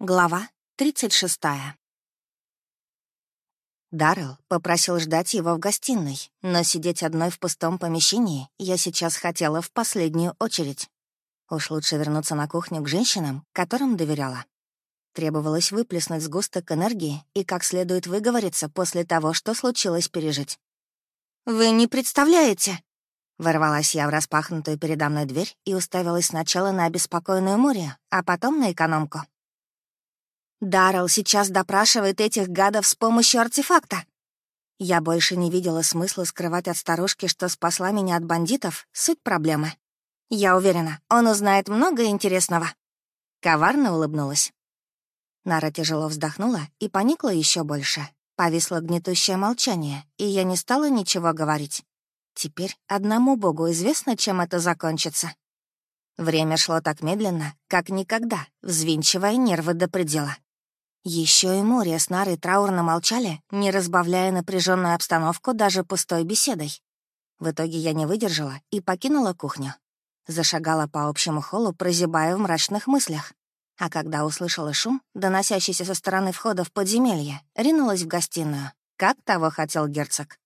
Глава 36. Даррелл попросил ждать его в гостиной, но сидеть одной в пустом помещении я сейчас хотела в последнюю очередь. Уж лучше вернуться на кухню к женщинам, которым доверяла. Требовалось выплеснуть сгусток энергии и как следует выговориться после того, что случилось пережить. «Вы не представляете!» Ворвалась я в распахнутую передо мной дверь и уставилась сначала на обеспокоенную Мурию, а потом на экономку. Даррелл сейчас допрашивает этих гадов с помощью артефакта. Я больше не видела смысла скрывать от старушки, что спасла меня от бандитов, суть проблемы. Я уверена, он узнает много интересного. Коварно улыбнулась. Нара тяжело вздохнула и поникла еще больше. Повисло гнетущее молчание, и я не стала ничего говорить. Теперь одному богу известно, чем это закончится. Время шло так медленно, как никогда, взвинчивая нервы до предела. Еще и Мория с Нарой траурно молчали, не разбавляя напряженную обстановку даже пустой беседой. В итоге я не выдержала и покинула кухню. Зашагала по общему холлу, прозябая в мрачных мыслях. А когда услышала шум, доносящийся со стороны входа в подземелье, ринулась в гостиную, как того хотел герцог.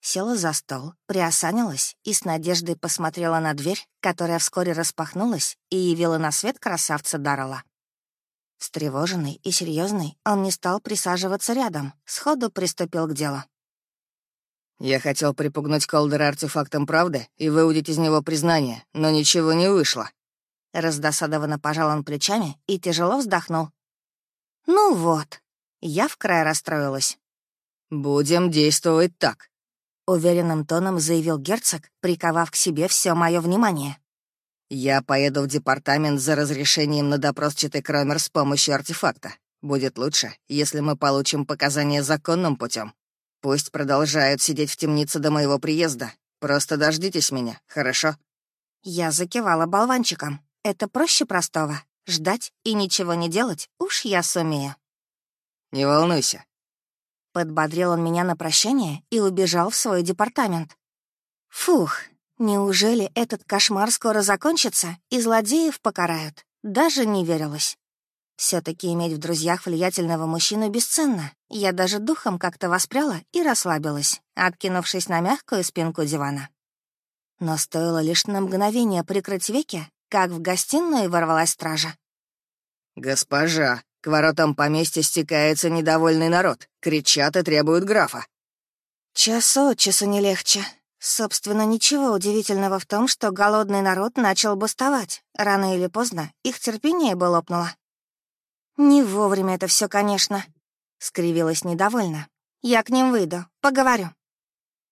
Села за стол, приосанилась и с надеждой посмотрела на дверь, которая вскоре распахнулась и явила на свет красавца Даррелла. Встревоженный и серьезный, он не стал присаживаться рядом, сходу приступил к делу. «Я хотел припугнуть Колдера артефактом правды и выудить из него признание, но ничего не вышло». Раздосадованно пожал он плечами и тяжело вздохнул. «Ну вот». Я в край расстроилась. «Будем действовать так», — уверенным тоном заявил герцог, приковав к себе все мое внимание. «Я поеду в департамент за разрешением на допрос Читы Кромер с помощью артефакта. Будет лучше, если мы получим показания законным путем. Пусть продолжают сидеть в темнице до моего приезда. Просто дождитесь меня, хорошо?» Я закивала болванчиком. Это проще простого. Ждать и ничего не делать уж я сумею. «Не волнуйся». Подбодрил он меня на прощание и убежал в свой департамент. Фух, Неужели этот кошмар скоро закончится и злодеев покарают? Даже не верилось. все таки иметь в друзьях влиятельного мужчину бесценно. Я даже духом как-то воспряла и расслабилась, откинувшись на мягкую спинку дивана. Но стоило лишь на мгновение прикрыть веки, как в гостиную ворвалась стража. «Госпожа, к воротам поместья стекается недовольный народ. Кричат и требуют графа». «Час от часу не легче», Собственно, ничего удивительного в том, что голодный народ начал бастовать. Рано или поздно их терпение бы лопнуло. «Не вовремя это все, конечно», — скривилась недовольно. «Я к ним выйду, поговорю».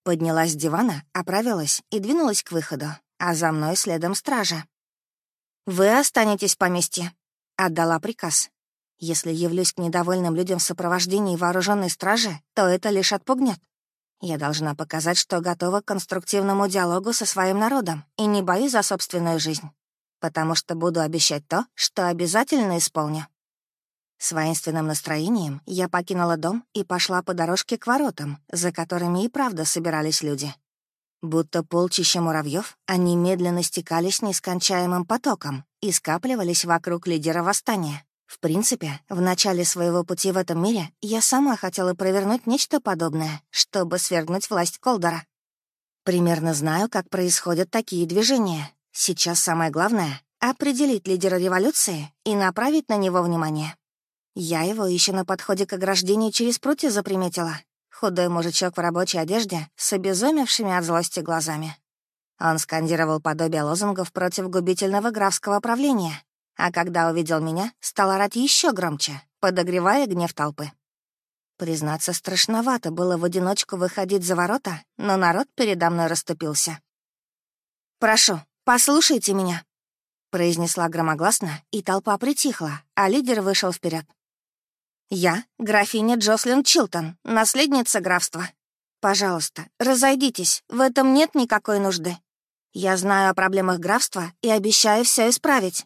Поднялась с дивана, оправилась и двинулась к выходу, а за мной следом стража. «Вы останетесь в поместье», — отдала приказ. «Если явлюсь к недовольным людям в сопровождении вооруженной стражи, то это лишь отпугнет. Я должна показать, что готова к конструктивному диалогу со своим народом и не боюсь за собственную жизнь, потому что буду обещать то, что обязательно исполню. С воинственным настроением я покинула дом и пошла по дорожке к воротам, за которыми и правда собирались люди. Будто полчища муравьев, они медленно стекались нескончаемым потоком и скапливались вокруг лидера восстания. В принципе, в начале своего пути в этом мире я сама хотела провернуть нечто подобное, чтобы свергнуть власть Колдора. Примерно знаю, как происходят такие движения. Сейчас самое главное — определить лидера революции и направить на него внимание. Я его еще на подходе к ограждению через прутья заприметила. Худой мужичок в рабочей одежде с обезумевшими от злости глазами. Он скандировал подобие лозунгов против губительного графского правления, а когда увидел меня, стал орать еще громче, подогревая гнев толпы. Признаться, страшновато было в одиночку выходить за ворота, но народ передо мной расступился. «Прошу, послушайте меня», — произнесла громогласно, и толпа притихла, а лидер вышел вперед. «Я — графиня Джослин Чилтон, наследница графства. Пожалуйста, разойдитесь, в этом нет никакой нужды. Я знаю о проблемах графства и обещаю все исправить.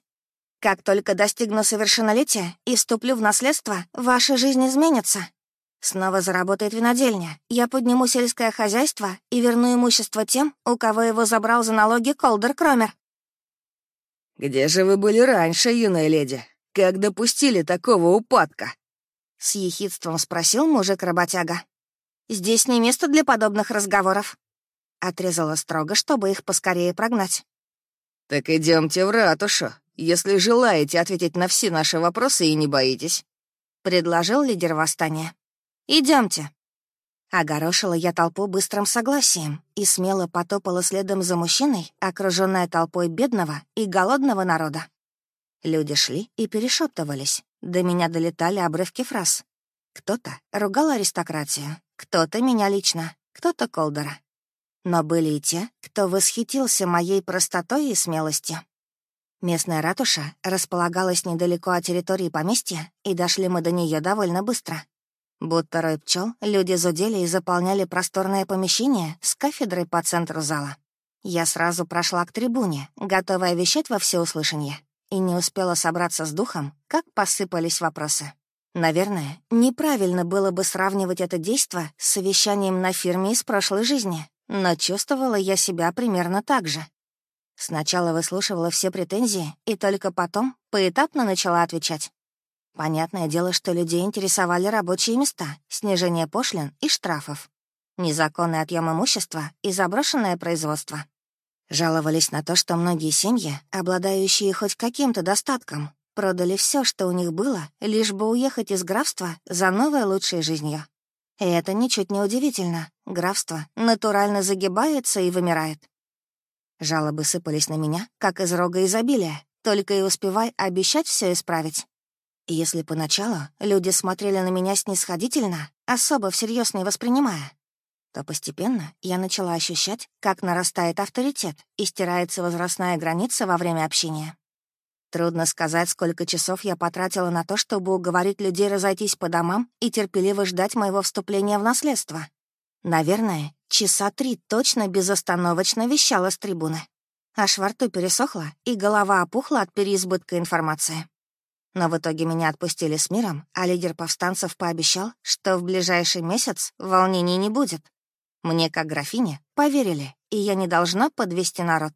Как только достигну совершеннолетия и вступлю в наследство, ваша жизнь изменится. Снова заработает винодельня, я подниму сельское хозяйство и верну имущество тем, у кого его забрал за налоги Колдер Кромер. «Где же вы были раньше, юная леди? Как допустили такого упадка?» С ехидством спросил мужик-работяга. «Здесь не место для подобных разговоров». Отрезала строго, чтобы их поскорее прогнать. «Так идемте в ратушу, если желаете ответить на все наши вопросы и не боитесь», — предложил лидер восстания. Идемте. Огорошила я толпу быстрым согласием и смело потопала следом за мужчиной, окруженная толпой бедного и голодного народа. Люди шли и перешептывались. До меня долетали обрывки фраз. Кто-то ругал аристократию, кто-то меня лично, кто-то Колдера. Но были и те, кто восхитился моей простотой и смелостью. Местная ратуша располагалась недалеко от территории поместья, и дошли мы до нее довольно быстро. Будто рой пчел, люди зудели и заполняли просторное помещение с кафедрой по центру зала. Я сразу прошла к трибуне, готовая вещать во всеуслышание, и не успела собраться с духом, как посыпались вопросы. Наверное, неправильно было бы сравнивать это действо с совещанием на фирме из прошлой жизни, но чувствовала я себя примерно так же. Сначала выслушивала все претензии и только потом поэтапно начала отвечать. Понятное дело, что людей интересовали рабочие места, снижение пошлин и штрафов, незаконный отъем имущества и заброшенное производство. Жаловались на то, что многие семьи, обладающие хоть каким-то достатком, продали все, что у них было, лишь бы уехать из графства за новой лучшей жизнью. И это ничуть не удивительно. Графство натурально загибается и вымирает. Жалобы сыпались на меня, как из рога изобилия, только и успевай обещать все исправить. Если поначалу люди смотрели на меня снисходительно, особо всерьез не воспринимая, то постепенно я начала ощущать, как нарастает авторитет и стирается возрастная граница во время общения. Трудно сказать, сколько часов я потратила на то, чтобы уговорить людей разойтись по домам и терпеливо ждать моего вступления в наследство. Наверное, часа три точно безостановочно вещала с трибуны. Аж во рту пересохла, и голова опухла от переизбытка информации. Но в итоге меня отпустили с миром, а лидер повстанцев пообещал, что в ближайший месяц волнений не будет. Мне, как графине, поверили, и я не должна подвести народ.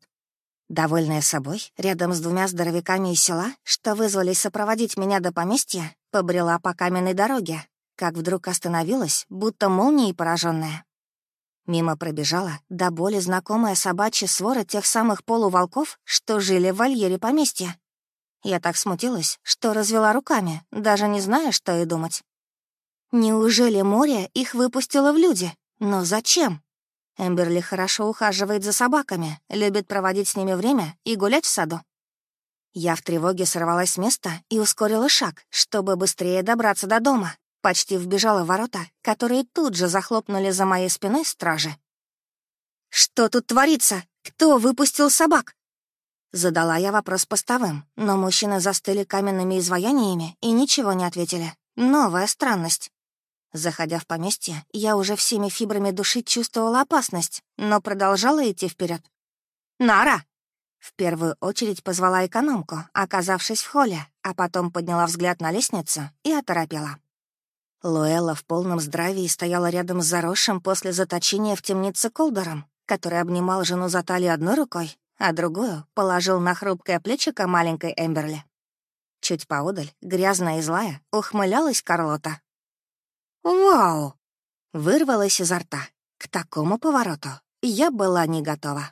Довольная собой, рядом с двумя здоровяками из села, что вызвались сопроводить меня до поместья, побрела по каменной дороге, как вдруг остановилась, будто молнией пораженная. Мимо пробежала до боли знакомая собачья свора тех самых полуволков, что жили в вольере поместья. Я так смутилась, что развела руками, даже не зная, что и думать. Неужели море их выпустило в люди? Но зачем? Эмберли хорошо ухаживает за собаками, любит проводить с ними время и гулять в саду. Я в тревоге сорвалась с места и ускорила шаг, чтобы быстрее добраться до дома. Почти вбежала в ворота, которые тут же захлопнули за моей спиной стражи. «Что тут творится? Кто выпустил собак?» Задала я вопрос постовым, но мужчины застыли каменными изваяниями и ничего не ответили. Новая странность. Заходя в поместье, я уже всеми фибрами души чувствовала опасность, но продолжала идти вперед. «Нара!» В первую очередь позвала экономку, оказавшись в холле, а потом подняла взгляд на лестницу и оторопела. Луэлла в полном здравии стояла рядом с заросшим после заточения в темнице Колдором, который обнимал жену за талию одной рукой, а другую положил на хрупкое плечико маленькой Эмберли. Чуть поодаль, грязная и злая, ухмылялась Карлота. «Вау!» — вырвалась изо рта. К такому повороту я была не готова.